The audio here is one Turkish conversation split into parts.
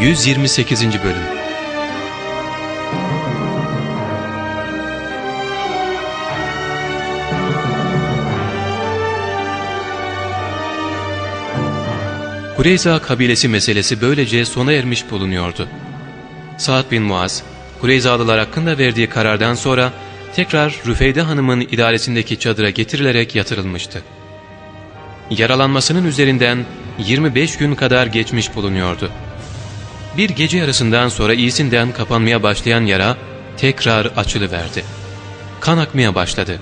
128. Bölüm Kureyza kabilesi meselesi böylece sona ermiş bulunuyordu. Sa'd bin Muaz, Kureyzalılar hakkında verdiği karardan sonra tekrar Rüfeyde Hanım'ın idaresindeki çadıra getirilerek yatırılmıştı. Yaralanmasının üzerinden 25 gün kadar geçmiş bulunuyordu. Bir gece yarısından sonra iyisinden kapanmaya başlayan yara tekrar açılıverdi. Kan akmaya başladı.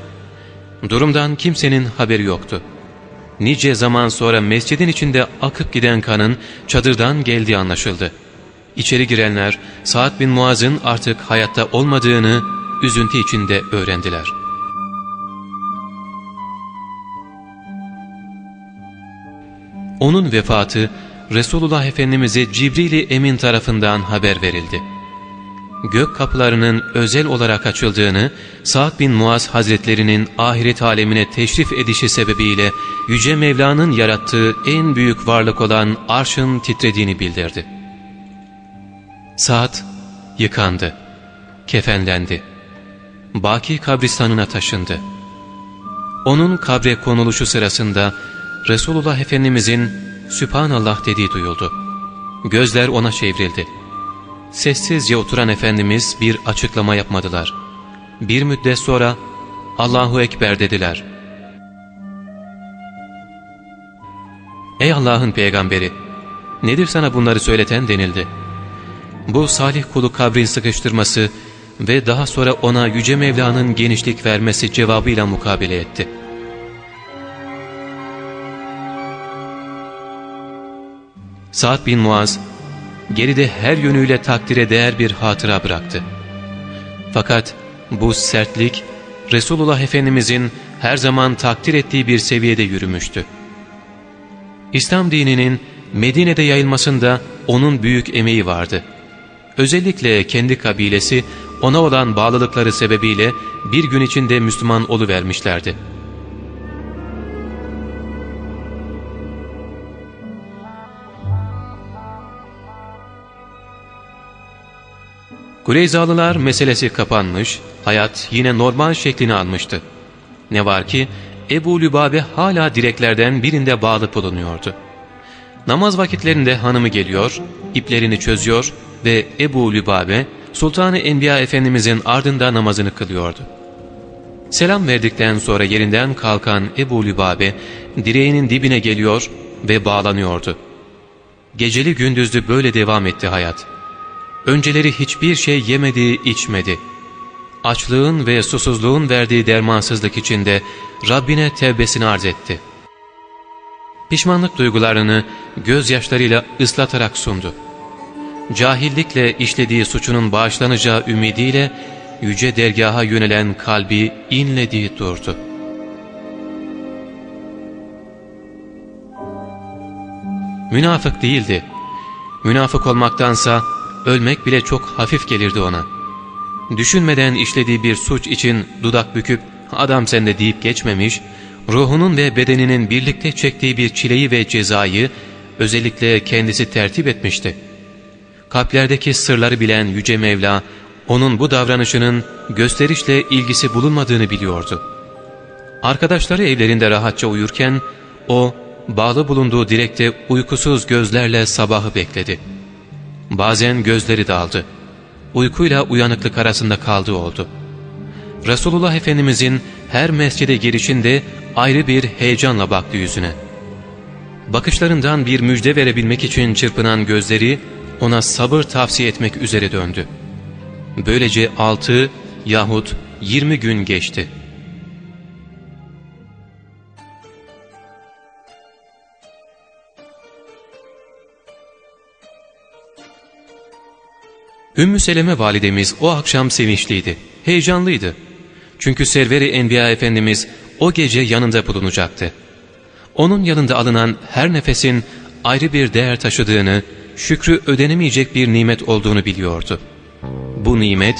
Durumdan kimsenin haberi yoktu. Nice zaman sonra mescidin içinde akıp giden kanın çadırdan geldiği anlaşıldı. İçeri girenler Sa'd bin Muaz'ın artık hayatta olmadığını üzüntü içinde öğrendiler. Onun vefatı Resulullah Efendimiz'e Cibril-i Emin tarafından haber verildi. Gök kapılarının özel olarak açıldığını, Sa'd bin Muaz Hazretlerinin ahiret alemine teşrif edişi sebebiyle Yüce Mevla'nın yarattığı en büyük varlık olan arşın titrediğini bildirdi. Sa'd yıkandı, kefenlendi, Baki kabristanına taşındı. Onun kabre konuluşu sırasında Resulullah Efendimizin Sübhanallah dediği duyuldu. Gözler ona çevrildi. Sessizce oturan Efendimiz bir açıklama yapmadılar. Bir müddet sonra Allahu Ekber dediler. Ey Allah'ın peygamberi! Nedir sana bunları söyleten denildi. Bu salih kulu kabrin sıkıştırması ve daha sonra ona Yüce Mevla'nın genişlik vermesi cevabıyla mukabele etti. Sa'd bin Muaz, geride her yönüyle takdire değer bir hatıra bıraktı. Fakat bu sertlik, Resulullah Efendimizin her zaman takdir ettiği bir seviyede yürümüştü. İslam dininin Medine'de yayılmasında onun büyük emeği vardı. Özellikle kendi kabilesi ona olan bağlılıkları sebebiyle bir gün içinde Müslüman oluvermişlerdi. Kureyzalılar meselesi kapanmış, hayat yine normal şeklini almıştı. Ne var ki Ebu Lübabe hala direklerden birinde bağlı bulunuyordu. Namaz vakitlerinde hanımı geliyor, iplerini çözüyor ve Ebu Lübabe Sultan-ı Enbiya Efendimizin ardında namazını kılıyordu. Selam verdikten sonra yerinden kalkan Ebu Lübabe direğinin dibine geliyor ve bağlanıyordu. Geceli gündüzlü böyle devam etti hayat. Önceleri hiçbir şey yemedi, içmedi. Açlığın ve susuzluğun verdiği dermansızlık içinde Rabbine tevbesini arz etti. Pişmanlık duygularını gözyaşlarıyla ıslatarak sundu cahillikle işlediği suçunun bağışlanacağı ümidiyle yüce dergaha yönelen kalbi inlediği durdu. Münafık değildi. Münafık olmaktansa ölmek bile çok hafif gelirdi ona. Düşünmeden işlediği bir suç için dudak büküp adam sende deyip geçmemiş, ruhunun ve bedeninin birlikte çektiği bir çileyi ve cezayı özellikle kendisi tertip etmişti kalplerdeki sırları bilen Yüce Mevla, onun bu davranışının gösterişle ilgisi bulunmadığını biliyordu. Arkadaşları evlerinde rahatça uyurken, o, bağlı bulunduğu direkte uykusuz gözlerle sabahı bekledi. Bazen gözleri daldı. Uykuyla uyanıklık arasında kaldığı oldu. Resulullah Efendimizin her mescide girişinde ayrı bir heyecanla baktı yüzüne. Bakışlarından bir müjde verebilmek için çırpınan gözleri ona sabır tavsiye etmek üzere döndü. Böylece altı yahut yirmi gün geçti. Ümmü Seleme validemiz o akşam sevinçliydi, heyecanlıydı. Çünkü Serveri Enbiya Efendimiz o gece yanında bulunacaktı. Onun yanında alınan her nefesin ayrı bir değer taşıdığını, şükrü ödenemeyecek bir nimet olduğunu biliyordu. Bu nimet,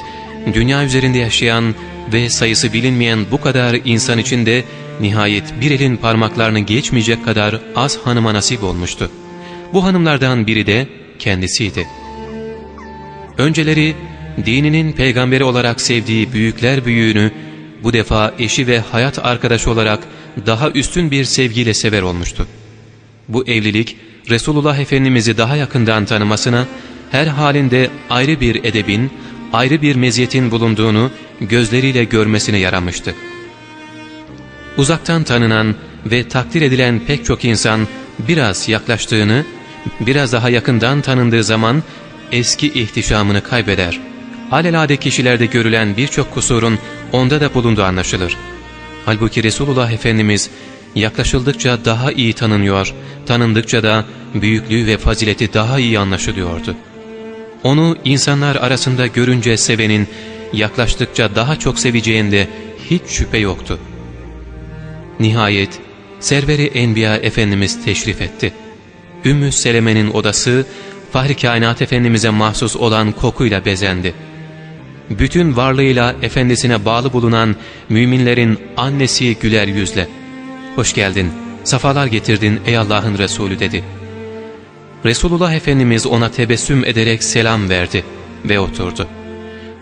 dünya üzerinde yaşayan ve sayısı bilinmeyen bu kadar insan içinde nihayet bir elin parmaklarını geçmeyecek kadar az hanıma nasip olmuştu. Bu hanımlardan biri de kendisiydi. Önceleri dininin peygamberi olarak sevdiği büyükler büyüğünü bu defa eşi ve hayat arkadaşı olarak daha üstün bir sevgiyle sever olmuştu. Bu evlilik Resulullah Efendimiz'i daha yakından tanımasına, her halinde ayrı bir edebin, ayrı bir meziyetin bulunduğunu gözleriyle görmesine yaramıştı. Uzaktan tanınan ve takdir edilen pek çok insan biraz yaklaştığını, biraz daha yakından tanındığı zaman eski ihtişamını kaybeder. Alelade kişilerde görülen birçok kusurun onda da bulunduğu anlaşılır. Halbuki Resulullah Efendimiz yaklaşıldıkça daha iyi tanınıyor, tanındıkça da büyüklüğü ve fazileti daha iyi anlaşılıyordu. Onu insanlar arasında görünce sevenin, yaklaştıkça daha çok seveceğinde hiç şüphe yoktu. Nihayet Serveri Enbiya Efendimiz teşrif etti. Ümmü Seleme'nin odası Fahri Kainat Efendimiz'e mahsus olan kokuyla bezendi. Bütün varlığıyla efendisine bağlı bulunan müminlerin annesi güler yüzle ''Hoş geldin, safalar getirdin ey Allah'ın Resulü'' dedi. Resulullah Efendimiz ona tebessüm ederek selam verdi ve oturdu.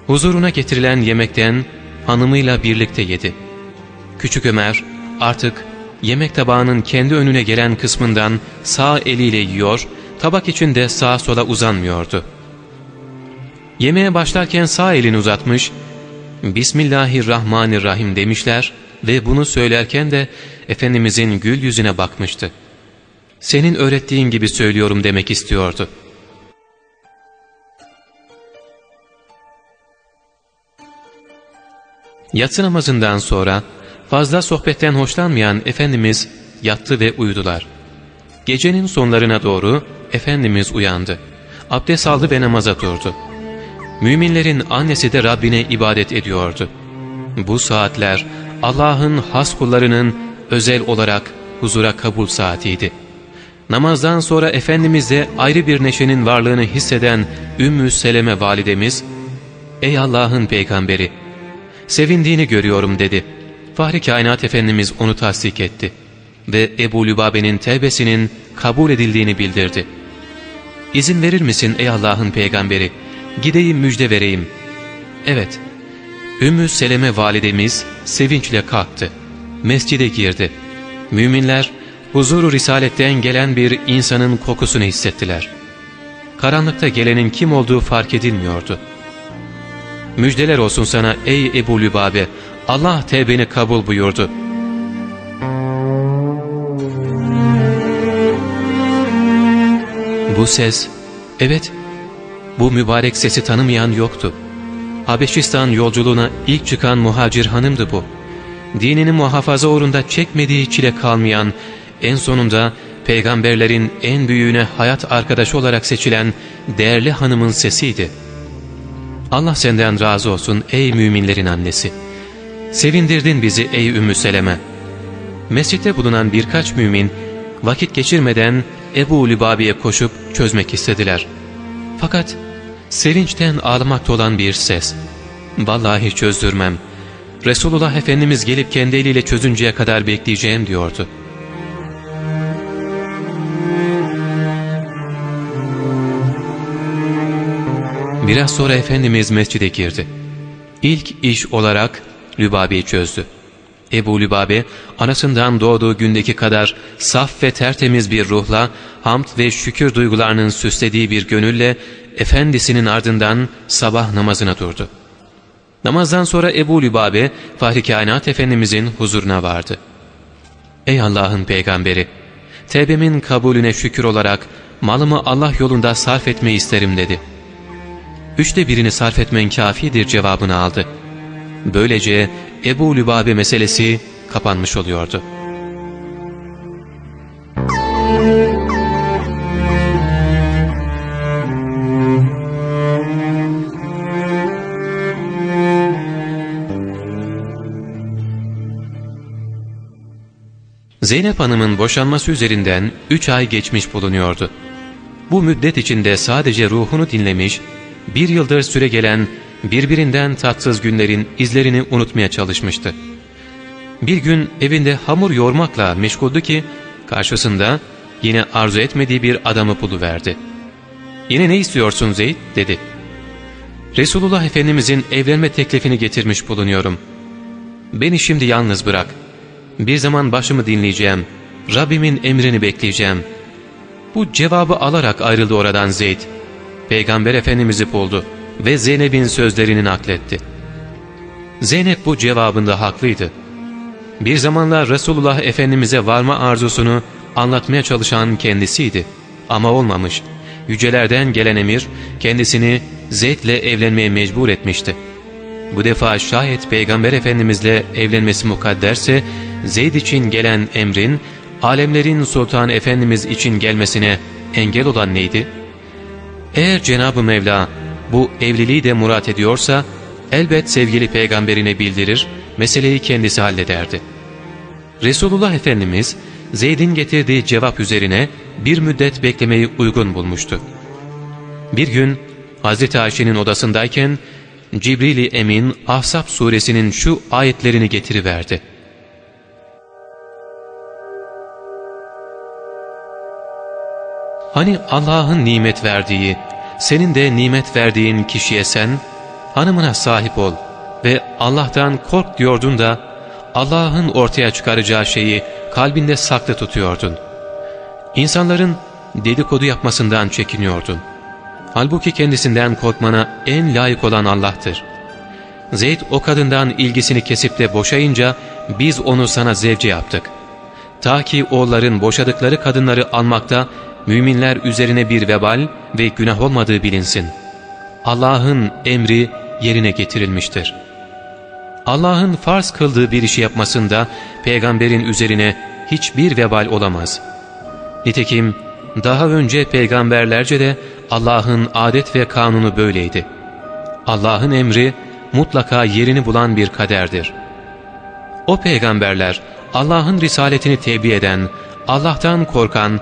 Huzuruna getirilen yemekten hanımıyla birlikte yedi. Küçük Ömer artık yemek tabağının kendi önüne gelen kısmından sağ eliyle yiyor, tabak içinde sağa sola uzanmıyordu. Yemeğe başlarken sağ elini uzatmış, Bismillahirrahmanirrahim demişler ve bunu söylerken de Efendimizin gül yüzüne bakmıştı. Senin öğrettiğin gibi söylüyorum demek istiyordu. Yatsı namazından sonra Fazla sohbetten hoşlanmayan Efendimiz yattı ve uyudular. Gecenin sonlarına doğru Efendimiz uyandı. Abdest aldı ve namaza durdu. Müminlerin annesi de Rabbine ibadet ediyordu. Bu saatler Allah'ın has kullarının özel olarak huzura kabul saatiydi. Namazdan sonra Efendimiz'de ayrı bir neşenin varlığını hisseden Ümmü Seleme validemiz, ''Ey Allah'ın peygamberi, sevindiğini görüyorum.'' dedi. Fahri Kainat Efendimiz onu tasdik etti ve Ebu Lübabe'nin tevbesinin kabul edildiğini bildirdi. İzin verir misin ey Allah'ın peygamberi? Gideyim müjde vereyim. Evet. Ümmü Seleme validemiz sevinçle kalktı. Mescide girdi. Müminler huzuru risaletten gelen bir insanın kokusunu hissettiler. Karanlıkta gelenin kim olduğu fark edilmiyordu. Müjdeler olsun sana ey Ebu Lübabe Allah tevbeni kabul buyurdu. Bu ses, evet bu mübarek sesi tanımayan yoktu. Habeşistan yolculuğuna ilk çıkan muhacir hanımdı bu. Dinini muhafaza uğrunda çekmediği çile kalmayan, en sonunda peygamberlerin en büyüğüne hayat arkadaşı olarak seçilen değerli hanımın sesiydi. Allah senden razı olsun ey müminlerin annesi.'' Sevindirdin bizi ey Ümmü Seleme. Mescitte bulunan birkaç mümin vakit geçirmeden Ebu Lübabi'ye koşup çözmek istediler. Fakat sevinçten ağlamakta olan bir ses. Vallahi çözdürmem. Resulullah Efendimiz gelip kendi eliyle çözünceye kadar bekleyeceğim diyordu. Biraz sonra Efendimiz mescide girdi. İlk iş olarak Lübabe'yi çözdü. Ebu Lübabe, anasından doğduğu gündeki kadar saf ve tertemiz bir ruhla, hamd ve şükür duygularının süslediği bir gönülle, efendisinin ardından sabah namazına durdu. Namazdan sonra Ebu Lübabe, Fahri Kainat Efendimizin huzuruna vardı. Ey Allah'ın peygamberi! Tevbemin kabulüne şükür olarak malımı Allah yolunda sarf etmeyi isterim dedi. Üçte birini sarf etmen kafidir cevabını aldı. Böylece Ebu Lübabe meselesi kapanmış oluyordu. Zeynep Hanım'ın boşanması üzerinden üç ay geçmiş bulunuyordu. Bu müddet içinde sadece ruhunu dinlemiş, bir yıldır süre gelen birbirinden tatsız günlerin izlerini unutmaya çalışmıştı. Bir gün evinde hamur yoğurmakla meşguldü ki karşısında yine arzu etmediği bir adamı buluverdi. ''Yine ne istiyorsun Zeyd?'' dedi. Resulullah Efendimizin evlenme teklifini getirmiş bulunuyorum. Beni şimdi yalnız bırak. Bir zaman başımı dinleyeceğim. Rabbimin emrini bekleyeceğim. Bu cevabı alarak ayrıldı oradan Zeyd. Peygamber Efendimiz'i buldu ve Zeynep'in sözlerini nakletti. Zeynep bu cevabında haklıydı. Bir zamanlar Resulullah Efendimiz'e varma arzusunu anlatmaya çalışan kendisiydi. Ama olmamış. Yücelerden gelen emir kendisini Zeyd'le evlenmeye mecbur etmişti. Bu defa şayet Peygamber Efendimiz'le evlenmesi mukadderse Zeyd için gelen emrin alemlerin Sultan Efendimiz için gelmesine engel olan neydi? Eğer Cenab-ı Mevla bu evliliği de murat ediyorsa elbet sevgili peygamberine bildirir, meseleyi kendisi hallederdi. Resulullah Efendimiz Zeyd'in getirdiği cevap üzerine bir müddet beklemeyi uygun bulmuştu. Bir gün Hz. Ayşe'nin odasındayken Cibril-i Emin Ahzab suresinin şu ayetlerini getiriverdi. Hani Allah'ın nimet verdiği, senin de nimet verdiğin kişiye sen, hanımına sahip ol ve Allah'tan kork diyordun da, Allah'ın ortaya çıkaracağı şeyi kalbinde saklı tutuyordun. İnsanların dedikodu yapmasından çekiniyordun. Halbuki kendisinden korkmana en layık olan Allah'tır. Zeyd o kadından ilgisini kesip de boşayınca biz onu sana zevce yaptık. Ta ki oğulların boşadıkları kadınları almakta müminler üzerine bir vebal ve günah olmadığı bilinsin. Allah'ın emri yerine getirilmiştir. Allah'ın farz kıldığı bir işi yapmasında peygamberin üzerine hiçbir vebal olamaz. Nitekim daha önce peygamberlerce de Allah'ın adet ve kanunu böyleydi. Allah'ın emri mutlaka yerini bulan bir kaderdir. O peygamberler Allah'ın risaletini tebliğ eden, Allah'tan korkan,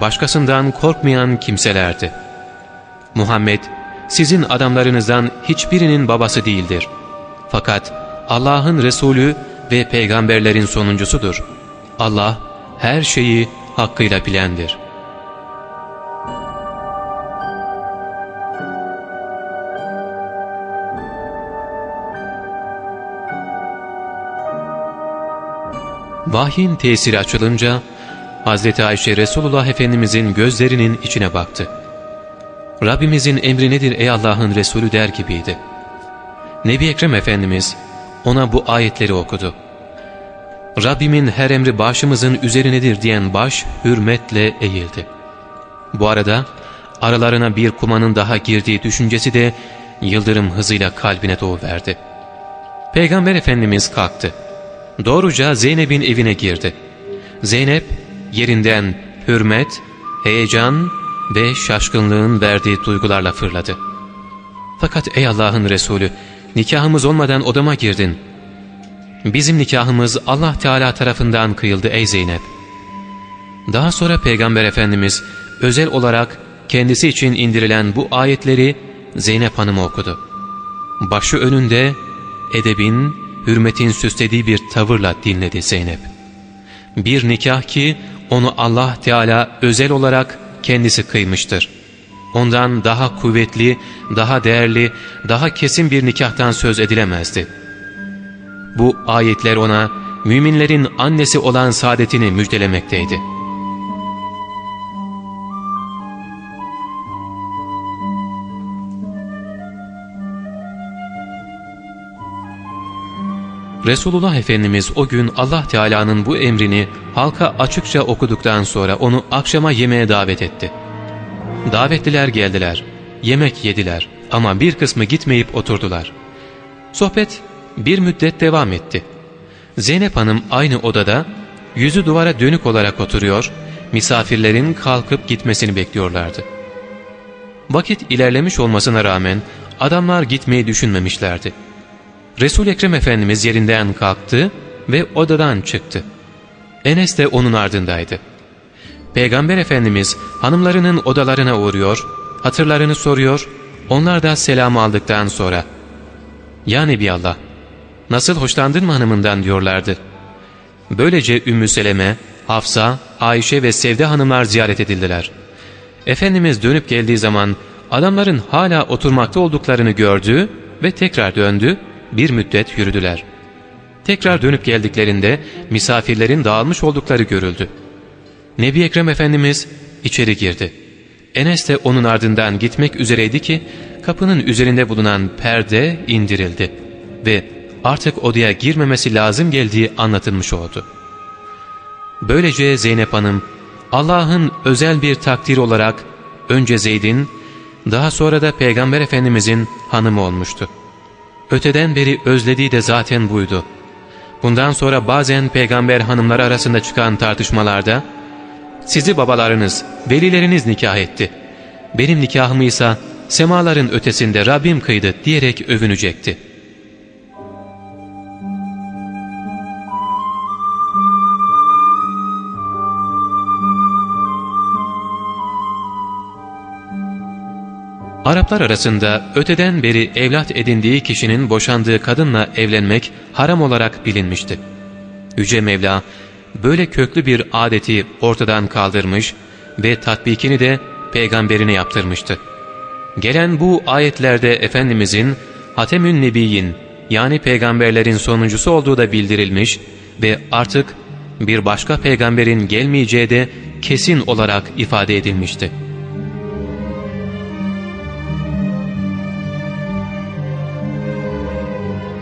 başkasından korkmayan kimselerdi. Muhammed, sizin adamlarınızdan hiçbirinin babası değildir. Fakat Allah'ın Resulü ve peygamberlerin sonuncusudur. Allah her şeyi hakkıyla bilendir. Vahyin tesiri açılınca Hz. Ayşe Resulullah Efendimizin gözlerinin içine baktı. Rabbimizin emri nedir ey Allah'ın Resulü der gibiydi. Nebi Ekrem Efendimiz ona bu ayetleri okudu. Rabbimin her emri başımızın üzerinedir diyen baş hürmetle eğildi. Bu arada aralarına bir kumanın daha girdiği düşüncesi de yıldırım hızıyla kalbine doğuverdi. Peygamber Efendimiz kalktı. Doğruca Zeynep'in evine girdi. Zeynep yerinden hürmet, heyecan ve şaşkınlığın verdiği duygularla fırladı. Fakat ey Allah'ın Resulü nikahımız olmadan odama girdin. Bizim nikahımız Allah Teala tarafından kıyıldı ey Zeynep. Daha sonra Peygamber Efendimiz özel olarak kendisi için indirilen bu ayetleri Zeynep Hanım okudu. Başı önünde edebin, hürmetin süslediği bir tavırla dinledi Zeynep. Bir nikah ki onu Allah Teala özel olarak kendisi kıymıştır. Ondan daha kuvvetli, daha değerli, daha kesin bir nikahtan söz edilemezdi. Bu ayetler ona müminlerin annesi olan saadetini müjdelemekteydi. Resulullah Efendimiz o gün Allah Teala'nın bu emrini halka açıkça okuduktan sonra onu akşama yemeğe davet etti. Davetliler geldiler, yemek yediler ama bir kısmı gitmeyip oturdular. Sohbet bir müddet devam etti. Zeynep Hanım aynı odada yüzü duvara dönük olarak oturuyor, misafirlerin kalkıp gitmesini bekliyorlardı. Vakit ilerlemiş olmasına rağmen adamlar gitmeyi düşünmemişlerdi. Resul Ekrem Efendimiz yerinden kalktı ve odadan çıktı. Enes de onun ardındaydı. Peygamber Efendimiz hanımlarının odalarına uğruyor, hatırlarını soruyor, onlar da selam aldıktan sonra ''Ya Nebiallah, nasıl hoşlandın mı hanımından?'' diyorlardı. Böylece Ümmü Seleme, Hafsa, Ayşe ve Sevde hanımlar ziyaret edildiler. Efendimiz dönüp geldiği zaman adamların hala oturmakta olduklarını gördü ve tekrar döndü, bir müddet yürüdüler. Tekrar dönüp geldiklerinde misafirlerin dağılmış oldukları görüldü. Nebi Ekrem Efendimiz içeri girdi. Enes de onun ardından gitmek üzereydi ki kapının üzerinde bulunan perde indirildi ve artık odaya girmemesi lazım geldiği anlatılmış oldu. Böylece Zeynep Hanım Allah'ın özel bir takdiri olarak önce Zeyd'in daha sonra da Peygamber Efendimizin hanımı olmuştu. Öteden beri özlediği de zaten buydu. Bundan sonra bazen peygamber hanımları arasında çıkan tartışmalarda sizi babalarınız, velileriniz nikah etti. Benim nikahımı ise semaların ötesinde Rabbim kıydı diyerek övünecekti. Araplar arasında öteden beri evlat edindiği kişinin boşandığı kadınla evlenmek haram olarak bilinmişti. Yüce Mevla böyle köklü bir adeti ortadan kaldırmış ve tatbikini de peygamberine yaptırmıştı. Gelen bu ayetlerde Efendimizin Hatemün Nebiyin yani peygamberlerin sonuncusu olduğu da bildirilmiş ve artık bir başka peygamberin gelmeyeceği de kesin olarak ifade edilmişti.